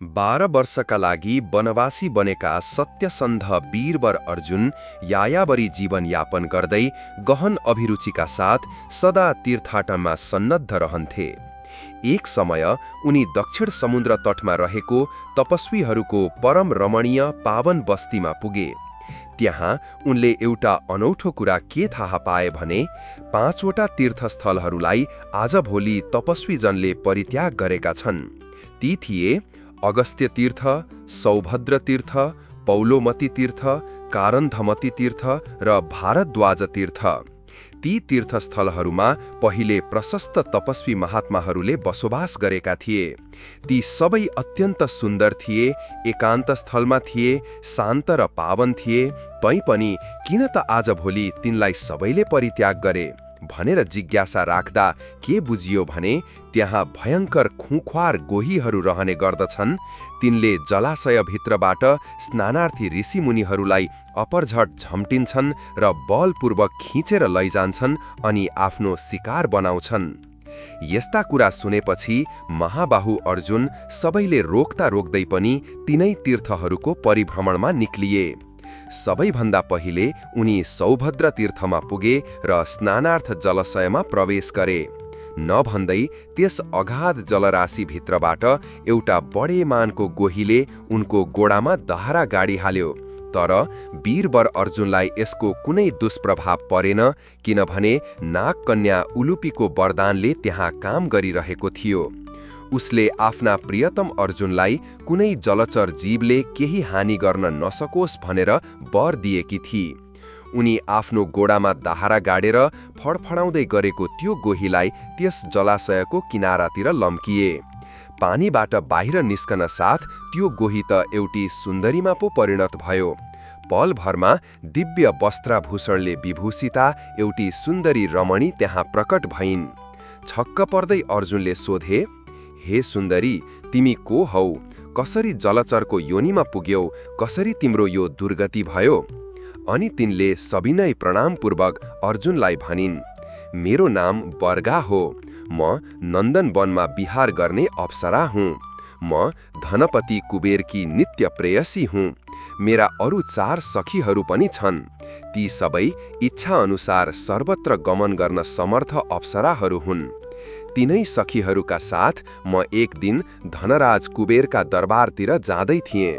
बाह्र वर्षका लागि वनवासी बनेका सत्यसन्ध वीरवर अर्जुन यायावरी जीवनयापन गर्दै गहन अभिरुचिका साथ सदा तीर्थाटनमा सन्नद्ध रहन्थे। एक समय उनी दक्षिण समुद्र तटमा रहेको तपस्वीहरूको परम रमणीय पावन बस्तीमा पुगे। त्यहाँ उनले एउटा अनौठो कुरा के थाहा पाए भने पाँचवटा तीर्थस्थलहरूलाई आजभोलि तपस्वीजनले परित्याग गरेका छन्। ती थिए अगस्त्य तीर्थ सौभद्र तीर्थ पौलोमती तीर्थ कारन्धमती तीर्थ र भारद्वाज तीर्थ ती तीर्थस्थलहरूमा पहिले प्रशस्त तपस्वी महात्माहरूले बसोबास गरेका थिए। ती सबै अत्यन्त सुन्दर थिए एकान्त स्थलमा थिए शान्त र पावन थिए तैपनि किन त आजभोलि तिनलाई सबैले परित्याग गरे? भनेर जिज्ञासा राख्दा के बुझियो भने त्यहाँ भयङ्कर खुख्वार गोहीहरू रहने गर्दछन्। तिनले जलाशयभित्रबाट स्नानार्थी ऋषिमुनिहरूलाई अपरझट झम्टिन्छन् र बलपूर्वक खिचेर लैजान्छन् अनि आफ्नो शिकार बनाउँछन्। यस्ता कुरा सुनेपछि महाबाहु अर्जुन सबैले रोक्दा रोक्दै पनि तिनै तीर्थहरूको परिभ्रमणमा निक्लिए। सबैभन्दा पहिले उनी सौभद्र तीर्थमा पुगे र स्नानार्थ जलाशयमा प्रवेश गरे। नभन्दै त्यस अगाध जलराशिभित्रबाट एउटा बडे मानको गोहीले उनको गोडामा दहारा गाडी हाल्यो तर वीरवर अर्जुनलाई यसको कुनै दुष्प्रभाव परेन किनभने नागकन्या उलुपीको वरदानले त्यहाँ काम गरिरहेको थियो। उसले आफ्ना प्रियतम अर्जुनलाई कुनै जलचर जीवले केही हानि गर्न नसकोस् भनेर वर दिएकी थिए उनी आफ्नो गोडामा दाहारा गाडेर फडफडाउँदै गरेको त्यो गोहीलाई त्यस जलाशयको किनारातिर लम्किए। पानीबाट बाहिर निस्कन साथ त्यो गोही त एउटी सुन्दरीमा पो परिणत भयो। पलभरमा दिव्य वस्त्राभूषणले विभूषिता एउटी सुन्दरी रमणी त्यहाँ प्रकट भइन्। छक्क पर्दै अर्जुनले सोधे हे सुन्दरी तिमी को हौ? कसरी जलचरको योनिमा पुग्यौ? कसरी तिम्रो यो दुर्गति भयो? अनि तिनले सविनय प्रणामपूर्वक अर्जुनलाई भनिन् मेरो नाम बर्गा हो। म नन्दन वनमा विहार गर्ने अप्सरा हुँ। म धनपति कुबेरकी नित्य प्रेयसी हुँ। मेरा अरू चार सखीहरू पनि छन्। ती सबै इच्छा अनुसार सर्वत्र गमन गर्न समर्थ अप्सराहरू हुन्। तिनै सखीहरूका साथ म एक दिन धनराज कुबेरका दरबारतिर जाँदै थिएँ।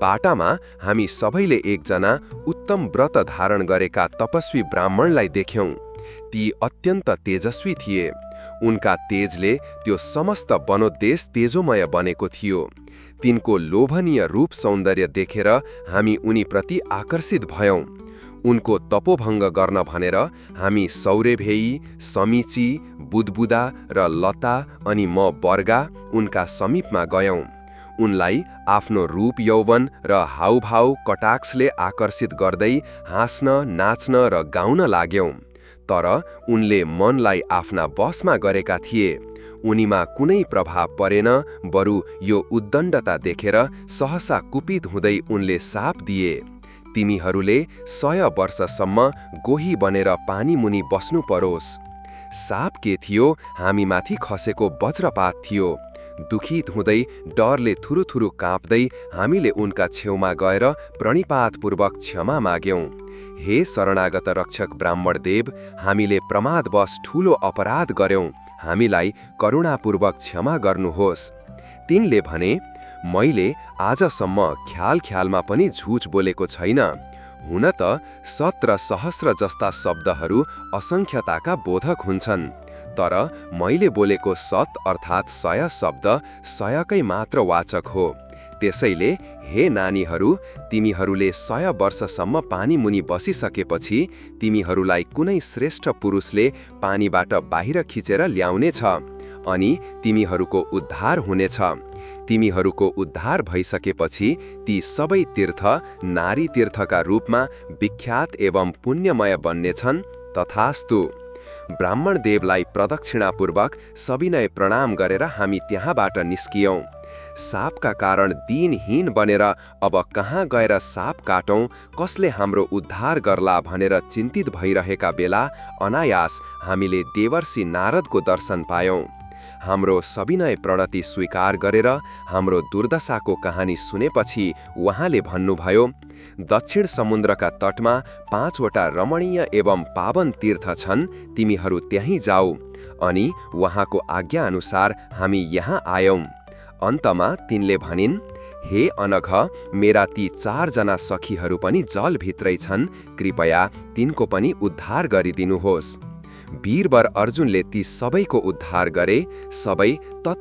बाटामा हामी सबैले एकजना उत्तम व्रत धारण गरेका तपस्वी ब्राह्मणलाई देख्यौं। ती अत्यन्त तेजस्वी थिए। उनका तेजले त्यो समस्त वनोद्देश तेजोमय बनेको थियो। तिनको लोभनीय रूप सौन्दर्य देखेर हामी उनीप्रति आकर्षित भयौं। उनको तपोभङ्ग गर्न भनेर हामी सौरेभेई समिची बुदबुदा र लता अनि म बर्गा उनका समीपमा गयौँ। उनलाई आफ्नो रूप यौवन र हाउभाउ कटाक्सले आकर्षित गर्दै हाँस्न नाच्न र गाउन लाग्यौं। तर उनले मनलाई आफ्ना बसमा गरेका थिए। उनीमा कुनै प्रभाव परेन बरु यो उद्दण्डता देखेर सहसा कुपित हुँदै उनले साप दिए। तिमीहरूले सय वर्षसम्म गोही बनेर पानी मुनि बस्नु परोस्। साप के थियो हामीमाथि खसेको वज्रपात थियो। दुखित हुँदै डरले थुरुथुरु काँप्दै हामीले उनका छेउमा गएर प्रणिपातपूर्वक क्षमा माग्यौं। हे शरणागत रक्षक ब्राह्मण देव हामीले प्रमादवश ठूलो अपराध गर्यौं। हामीलाई करुणापूर्वक क्षमा गर्नुहोस्। तिनले भने मैले आजसम्म ख्याल ख्यालमा पनि झुझ बोलेको छैन। हुन त सत र सहस्र जस्ता शब्दहरू असङ्ख्यताका बोधक हुन्छन् तर मैले बोलेको सत अर्थात् सय शब्द सयकै मात्र वाचक हो। त्यसैले हे नानीहरू तिमीहरूले सय वर्षसम्म पानी मुनि बसिसकेपछि तिमीहरूलाई कुनै श्रेष्ठ पुरुषले पानीबाट बाहिर खिचेर ल्याउनेछ अनि तिमीहरूको उद्धार हुनेछ। तिमीहरूको उद्धार भइसकेपछि ती सबै तीर्थ नारी तीर्थका रूपमा विख्यात एवं पुण्यमय बन्नेछन्। तथास्तु ब्राह्मण देवलाई प्रदक्षिणापूर्वक सविनय प्रणाम गरेर हामी त्यहाँबाट निस्कियौं। सापका कारण दिनहीन बनेर अब कहाँ गएर साप काटौँ कसले हाम्रो उद्धार गर्ला भनेर चिन्तित भइरहेका बेला अनायास हामीले देवर्षि नारदको दर्शन पायौं। हाम्रो सविनय प्रणति स्वीकार गरेर हाम्रो दुर्दशाको कहानी सुनेपछि उहाँले भन्नुभयो दक्षिण समुद्रका तटमा पाँचवटा रमणीय एवं पावन तीर्थ छन् तिमीहरू त्यहीँ जाऊ अनि उहाँको आज्ञाअनुसार हामी यहाँ आयौँ। अन्तमा तिनले भनिन् हे अनघ मेरा ती चारजना सखीहरू पनि जलभित्रै छन् कृपया तिनको पनि उद्धार गरिदिनुहोस्। वीरवर अर्जुनले ती सबैको उद्धार गरे सबै